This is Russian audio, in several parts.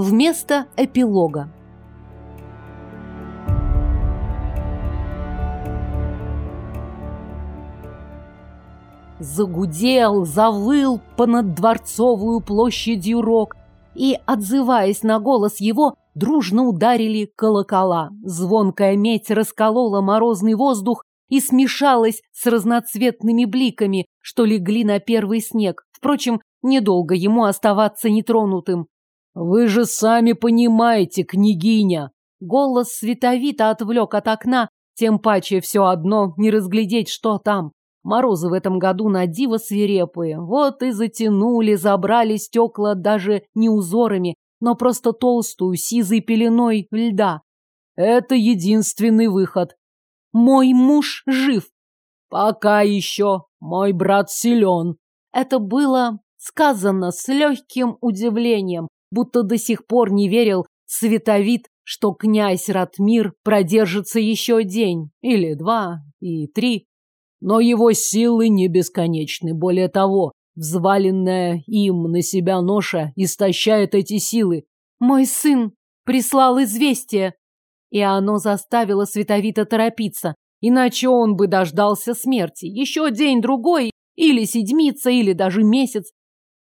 вместо эпилога. Загудел, завыл понад дворцовую площадью рог, и, отзываясь на голос его, дружно ударили колокола. Звонкая медь расколола морозный воздух и смешалась с разноцветными бликами, что легли на первый снег. Впрочем, недолго ему оставаться нетронутым. «Вы же сами понимаете, княгиня!» Голос световито отвлек от окна, тем паче все одно не разглядеть, что там. Морозы в этом году на диво свирепые. Вот и затянули, забрали стекла даже не узорами, но просто толстую, сизой пеленой льда. Это единственный выход. Мой муж жив. Пока еще. Мой брат силен. Это было сказано с легким удивлением, будто до сих пор не верил световид, что князь Ратмир продержится еще день, или два, и три. Но его силы не бесконечны. Более того, взваленная им на себя ноша истощает эти силы. «Мой сын прислал известие!» И оно заставило Световита торопиться, иначе он бы дождался смерти. Еще день-другой, или седмица, или даже месяц.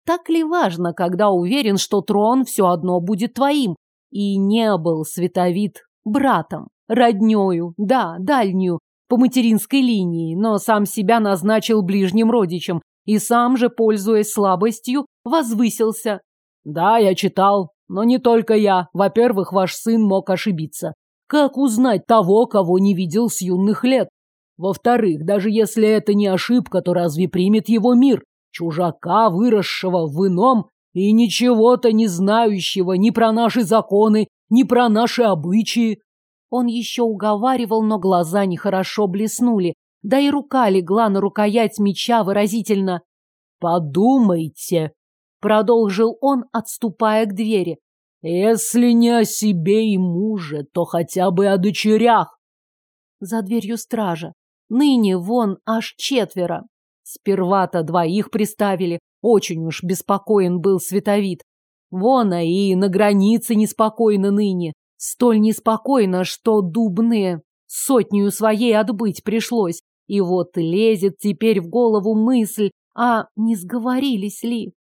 Так ли важно, когда уверен, что трон все одно будет твоим? И не был световид братом, роднёю, да, дальнюю, по материнской линии, но сам себя назначил ближним родичем и сам же, пользуясь слабостью, возвысился. «Да, я читал, но не только я. Во-первых, ваш сын мог ошибиться. Как узнать того, кого не видел с юных лет? Во-вторых, даже если это не ошибка, то разве примет его мир? чужака, выросшего в ином и ничего-то не знающего ни про наши законы, ни про наши обычаи. Он еще уговаривал, но глаза нехорошо блеснули, да и рука легла на рукоять меча выразительно. «Подумайте», — продолжил он, отступая к двери, — «если не о себе и муже, то хотя бы о дочерях». За дверью стража. Ныне вон аж четверо, Сперва-то двоих приставили, очень уж беспокоен был световид. Вон, а и на границе неспокойно ныне. Столь неспокойно, что дубные сотню своей отбыть пришлось. И вот лезет теперь в голову мысль, а не сговорились ли?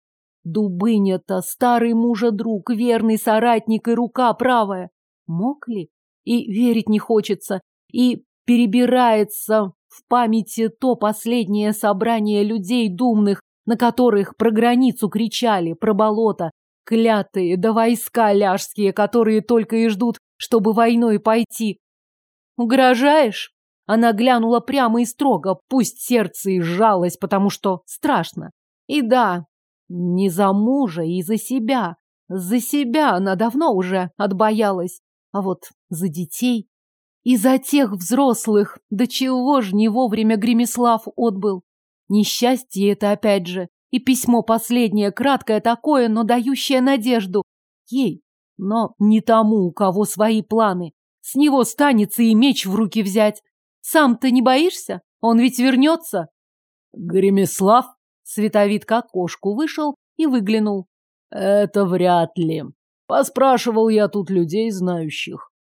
Дубыня-то старый мужа друг, верный соратник и рука правая. Мог ли? И верить не хочется, и перебирается в памяти то последнее собрание людей думных, на которых про границу кричали, про болото, клятые, да войска ляжские, которые только и ждут, чтобы войной пойти. «Угрожаешь?» Она глянула прямо и строго, пусть сердце и сжалось, потому что страшно. И да, не за мужа и за себя. За себя она давно уже отбоялась. А вот за детей... И за тех взрослых, да чего ж не вовремя Гремислав отбыл. Несчастье это опять же. И письмо последнее, краткое такое, но дающее надежду. Ей, но не тому, у кого свои планы. С него станется и меч в руки взять. Сам ты не боишься? Он ведь вернется. Гремислав, световид к окошку вышел и выглянул. Это вряд ли. Поспрашивал я тут людей знающих.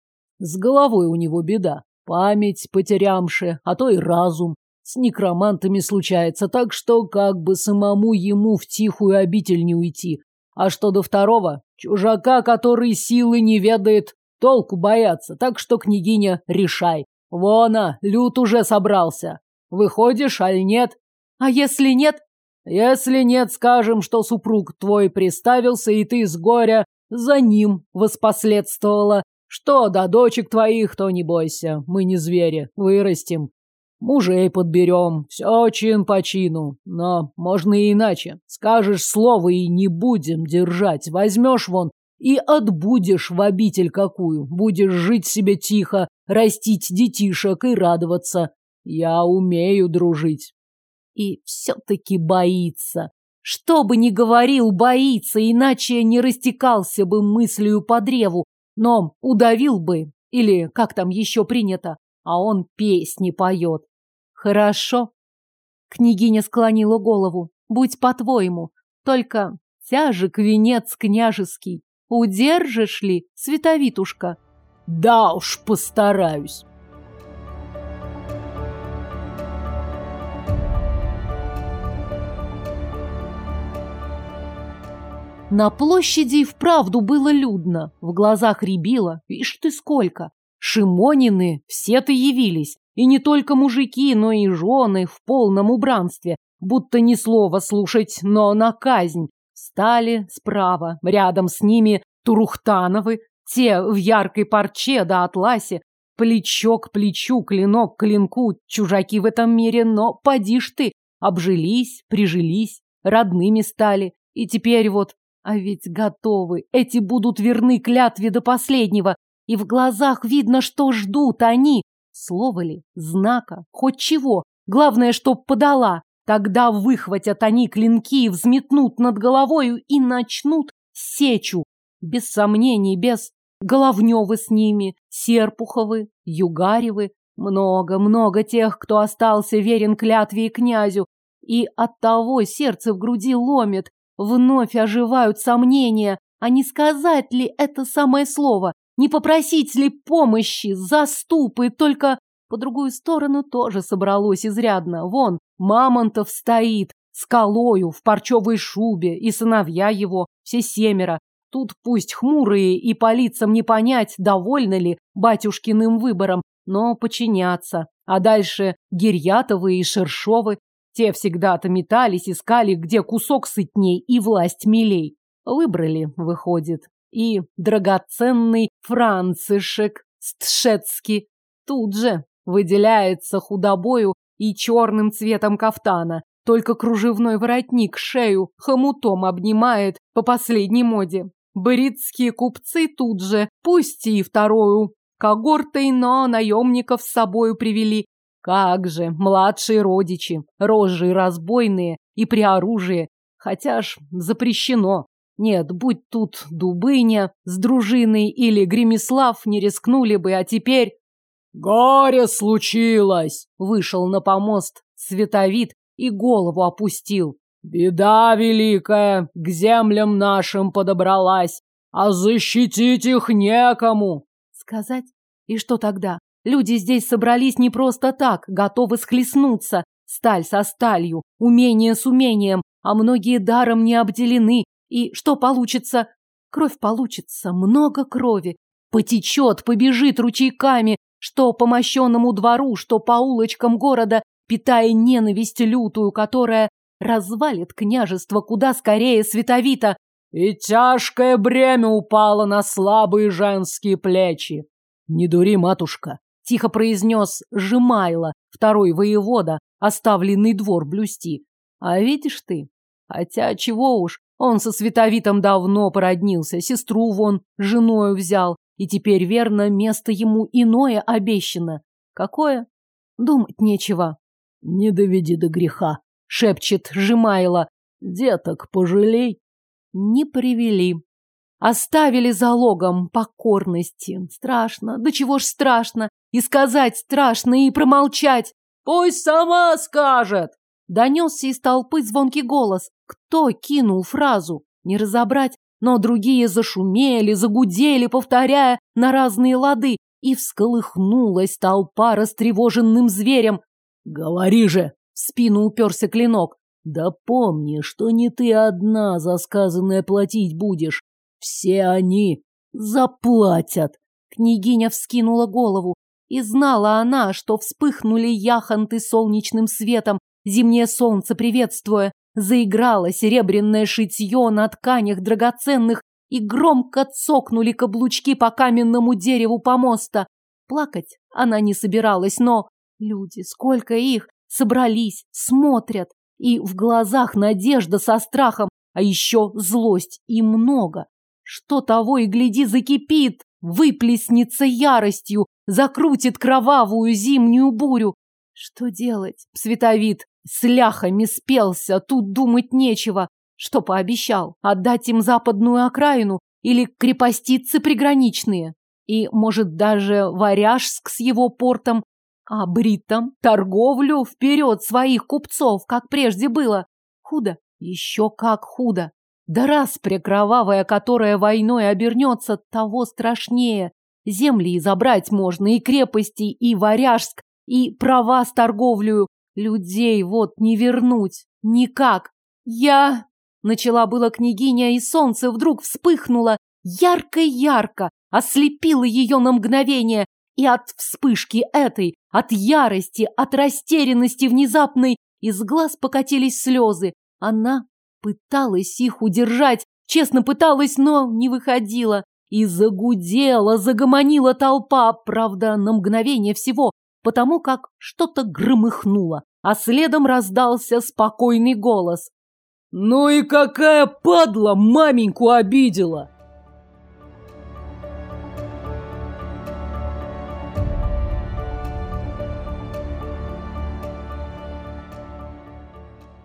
С головой у него беда. Память потерямшая, а то и разум. С некромантами случается, так что как бы самому ему в тихую обитель не уйти. А что до второго? Чужака, который силы не ведает, толку бояться, так что, княгиня, решай. Вон, а, лют уже собрался. Выходишь, аль нет? А если нет? Если нет, скажем, что супруг твой приставился, и ты с горя за ним воспоследствовала, что до дочек твоих, то не бойся, мы не звери, вырастим, Мужей подберем, все чин по чину, но можно и иначе. Скажешь слово и не будем держать, возьмешь вон и отбудешь в обитель какую. Будешь жить себе тихо, растить детишек и радоваться. Я умею дружить. И все-таки боится. Что бы ни говорил, боится, иначе не растекался бы мыслью по древу, Ном удавил бы, или как там еще принято, а он песни поет. Хорошо. Княгиня склонила голову. Будь по-твоему, только тяжек венец княжеский. Удержишь ли, световитушка? Да уж, постараюсь. На площади и вправду было людно, в глазах рябило, ишь ты сколько. Шимонины все-то явились, и не только мужики, но и жены в полном убранстве, будто ни слова слушать, но на казнь. Стали справа, рядом с ними Турухтановы, те в яркой парче да атласе, плечо к плечу, клинок к клинку, чужаки в этом мире, но поди ж ты, обжились, прижились, родными стали, и теперь вот а ведь готовы, эти будут верны клятве до последнего, и в глазах видно, что ждут они. Слово ли, знака, хоть чего, главное, чтоб подала. Тогда выхватят они клинки и взметнут над головою и начнут сечу. Без сомнений, без Головневы с ними, Серпуховы, Югаревы. Много-много тех, кто остался верен клятве и князю. И от того сердце в груди ломит, Вновь оживают сомнения, а не сказать ли это самое слово, не попросить ли помощи, заступы, только по другую сторону тоже собралось изрядно. Вон, Мамонтов стоит, скалою, в парчевой шубе, и сыновья его, все семеро. Тут пусть хмурые и по лицам не понять, довольны ли батюшкиным выбором, но подчиняться. А дальше Гирьятовы и Шершовы, те всегда-то метались, искали, где кусок сытней и власть милей. Выбрали, выходит. И драгоценный Францишек Стшецкий тут же выделяется худобою и черным цветом кафтана. Только кружевной воротник шею хомутом обнимает по последней моде. Бритские купцы тут же, пусть и вторую когортой, но наемников с собою привели, как же, младшие родичи, рожи разбойные и при оружии, хотя ж запрещено. Нет, будь тут Дубыня с дружиной или Гремислав, не рискнули бы, а теперь... «Горе случилось!» — вышел на помост световид и голову опустил. «Беда великая к землям нашим подобралась, а защитить их некому!» Сказать? И что тогда? Люди здесь собрались не просто так, готовы схлестнуться, сталь со сталью, умение с умением, а многие даром не обделены. И что получится? Кровь получится, много крови. Потечет, побежит ручейками, что по мощенному двору, что по улочкам города, питая ненависть лютую, которая развалит княжество куда скорее световито. И тяжкое бремя упало на слабые женские плечи. Не дури, матушка, Тихо произнес Жимайло, второй воевода, оставленный двор блюсти. А видишь ты, хотя чего уж, он со Световитом давно породнился, сестру вон женою взял, и теперь, верно, место ему иное обещано. Какое? Думать нечего. Не доведи до греха, шепчет Жимайло. Деток пожалей. Не привели, Оставили залогом покорности. Страшно, да чего ж страшно. И сказать страшно, и промолчать. Пусть сама скажет. Донесся из толпы звонкий голос. Кто кинул фразу? Не разобрать, но другие зашумели, загудели, повторяя на разные лады, и всколыхнулась толпа растревоженным зверем. «Говори же!» — в спину уперся клинок. «Да помни, что не ты одна за сказанное платить будешь. Все они заплатят. Княгиня вскинула голову, и знала она, что вспыхнули яхонты солнечным светом, зимнее солнце приветствуя, заиграло серебряное шитье на тканях драгоценных, и громко цокнули каблучки по каменному дереву помоста. Плакать она не собиралась, но люди, сколько их, собрались, смотрят, и в глазах надежда со страхом, а еще злость и много, что того и гляди закипит, выплеснется яростью, закрутит кровавую зимнюю бурю. Что делать? Световид с ляхами спелся, тут думать нечего. Что пообещал? Отдать им западную окраину или крепостицы приграничные? И, может, даже Варяжск с его портом, а Бритом, торговлю вперед своих купцов, как прежде было. Худо, еще как худо. Да раз прекровавая, которая войной обернется, того страшнее. Земли и забрать можно, и крепости, и Варяжск, и права с торговлю. Людей вот не вернуть. Никак. Я... Начала была княгиня, и солнце вдруг вспыхнуло. Ярко-ярко. Ослепило ее на мгновение. И от вспышки этой, от ярости, от растерянности внезапной, из глаз покатились слезы. Она Пыталась их удержать, честно пыталась, но не выходила. И загудела, загомонила толпа, правда, на мгновение всего, потому как что-то громыхнуло, а следом раздался спокойный голос. «Ну и какая падла маменьку обидела!»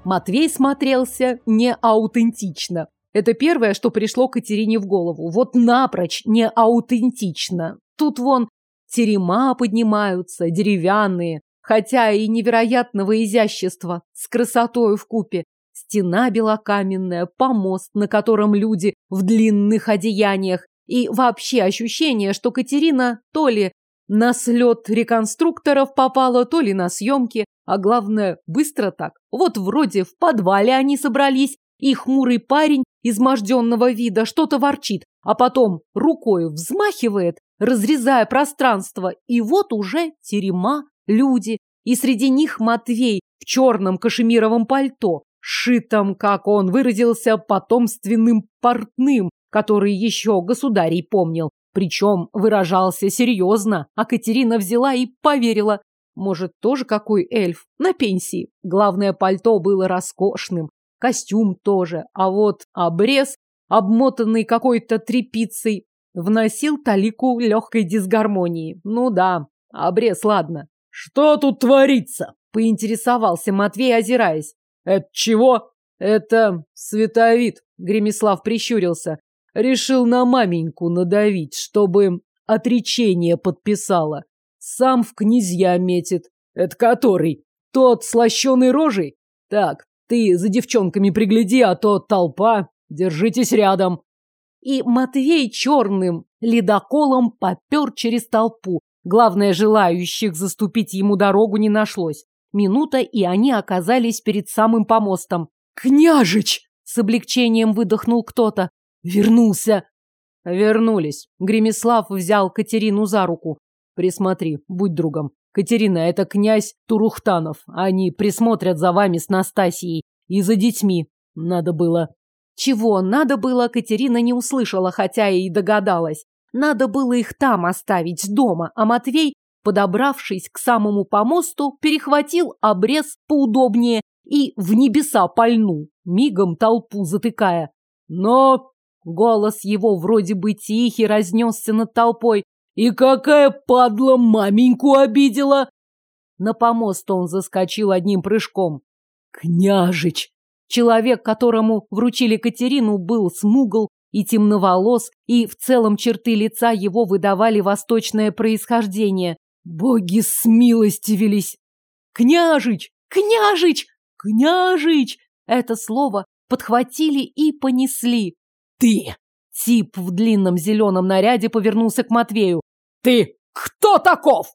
Матвей смотрелся не аутентично. Это первое, что пришло Катерине в голову. Вот напрочь не аутентично. Тут вон терема поднимаются, деревянные, хотя и невероятного изящества, с красотою в купе. Стена белокаменная, помост, на котором люди в длинных одеяниях, и вообще ощущение, что Катерина то ли на слет реконструкторов попало то ли на съемки, а главное, быстро так. Вот вроде в подвале они собрались, и хмурый парень изможденного вида что-то ворчит, а потом рукой взмахивает, разрезая пространство, и вот уже терема, люди, и среди них Матвей в черном кашемировом пальто, шитом, как он выразился, потомственным портным, который еще государей помнил, причем выражался серьезно, а Катерина взяла и поверила. Может, тоже какой эльф? На пенсии. Главное, пальто было роскошным. Костюм тоже. А вот обрез, обмотанный какой-то тряпицей, вносил талику легкой дисгармонии. Ну да, обрез, ладно. «Что тут творится?» — поинтересовался Матвей, озираясь. «Это чего?» «Это световид», — Гремислав прищурился. Решил на маменьку надавить, чтобы отречение подписала. Сам в князья метит. Это который? Тот слощеный рожей? Так, ты за девчонками пригляди, а то толпа. Держитесь рядом. И Матвей черным ледоколом попер через толпу. Главное, желающих заступить ему дорогу не нашлось. Минута, и они оказались перед самым помостом. «Княжич!» — с облегчением выдохнул кто-то. Вернулся. Вернулись. Гремислав взял Катерину за руку. Присмотри, будь другом. Катерина, это князь Турухтанов. Они присмотрят за вами с Настасией и за детьми. Надо было. Чего надо было, Катерина не услышала, хотя и догадалась. Надо было их там оставить, дома, а Матвей, подобравшись к самому помосту, перехватил обрез поудобнее и в небеса пальнул, мигом толпу затыкая. Но Голос его вроде бы тихий разнесся над толпой. «И какая падла маменьку обидела!» На помост он заскочил одним прыжком. «Княжич!» Человек, которому вручили Катерину, был смугл и темноволос, и в целом черты лица его выдавали восточное происхождение. Боги с милости велись! «Княжич! Княжич! Княжич!» Это слово подхватили и понесли ты!» Тип в длинном зеленом наряде повернулся к Матвею. «Ты кто таков?»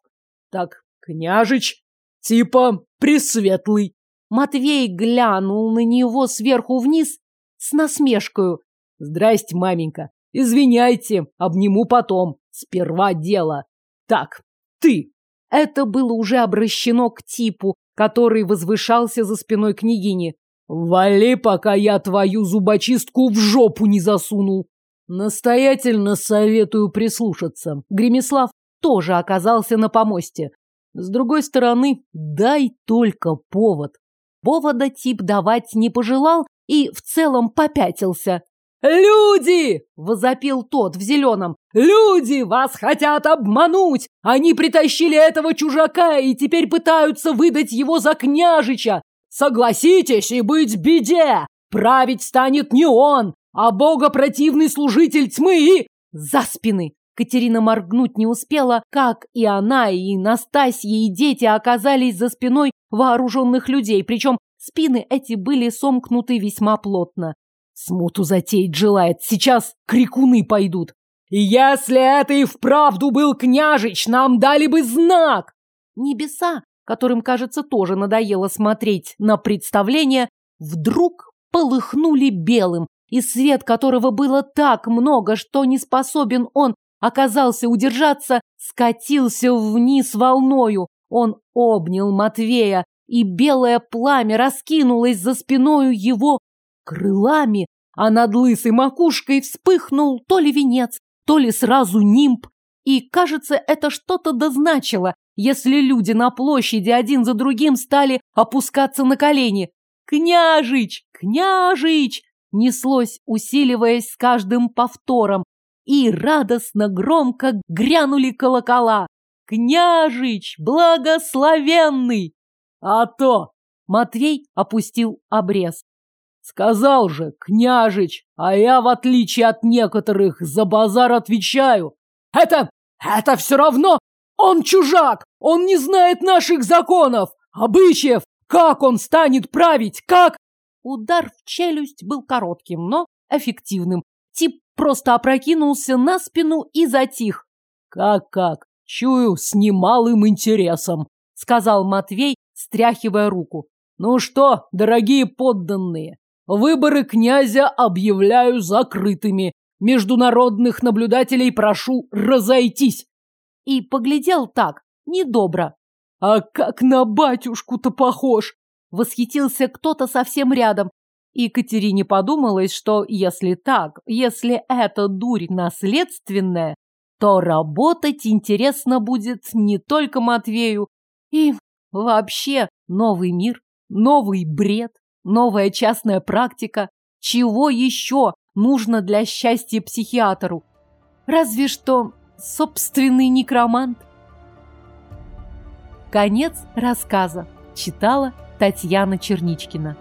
«Так, княжич, типа Пресветлый». Матвей глянул на него сверху вниз с насмешкою. «Здрасте, маменька. Извиняйте, обниму потом. Сперва дело. Так, ты!» Это было уже обращено к типу, который возвышался за спиной княгини. Вали, пока я твою зубочистку в жопу не засунул. Настоятельно советую прислушаться. Гремеслав тоже оказался на помосте. С другой стороны, дай только повод. Повода тип давать не пожелал и в целом попятился. «Люди!» – возопил тот в зеленом. «Люди! Вас хотят обмануть! Они притащили этого чужака и теперь пытаются выдать его за княжича! Согласитесь и быть беде! Править станет не он, а богопротивный служитель тьмы и... За спины! Катерина моргнуть не успела, как и она, и Настасья, и дети оказались за спиной вооруженных людей, причем спины эти были сомкнуты весьма плотно. Смуту затеять желает, сейчас крикуны пойдут. «Если это и вправду был княжич, нам дали бы знак!» Небеса которым, кажется, тоже надоело смотреть на представление, вдруг полыхнули белым, и свет которого было так много, что не способен он оказался удержаться, скатился вниз волною. Он обнял Матвея, и белое пламя раскинулось за спиною его крылами, а над лысой макушкой вспыхнул то ли венец, то ли сразу нимб, и, кажется, это что-то дозначило, если люди на площади один за другим стали опускаться на колени. «Княжич! Княжич!» неслось, усиливаясь с каждым повтором, и радостно громко грянули колокола. «Княжич! Благословенный!» «А то!» — Матвей опустил обрез. «Сказал же, княжич, а я, в отличие от некоторых, за базар отвечаю!» Это... это все равно! Он чужак! Он не знает наших законов, обычаев! Как он станет править? Как...» Удар в челюсть был коротким, но эффективным. Тип просто опрокинулся на спину и затих. «Как-как? Чую, с немалым интересом», — сказал Матвей, стряхивая руку. «Ну что, дорогие подданные, выборы князя объявляю закрытыми. Международных наблюдателей прошу разойтись!» И поглядел так, недобро. «А как на батюшку-то похож!» Восхитился кто-то совсем рядом. И Катерине подумалось, что если так, если эта дурь наследственная, то работать интересно будет не только Матвею. И вообще новый мир, новый бред, новая частная практика. Чего еще нужно для счастья психиатру. Разве что собственный некромант. Конец рассказа. Читала Татьяна Черничкина.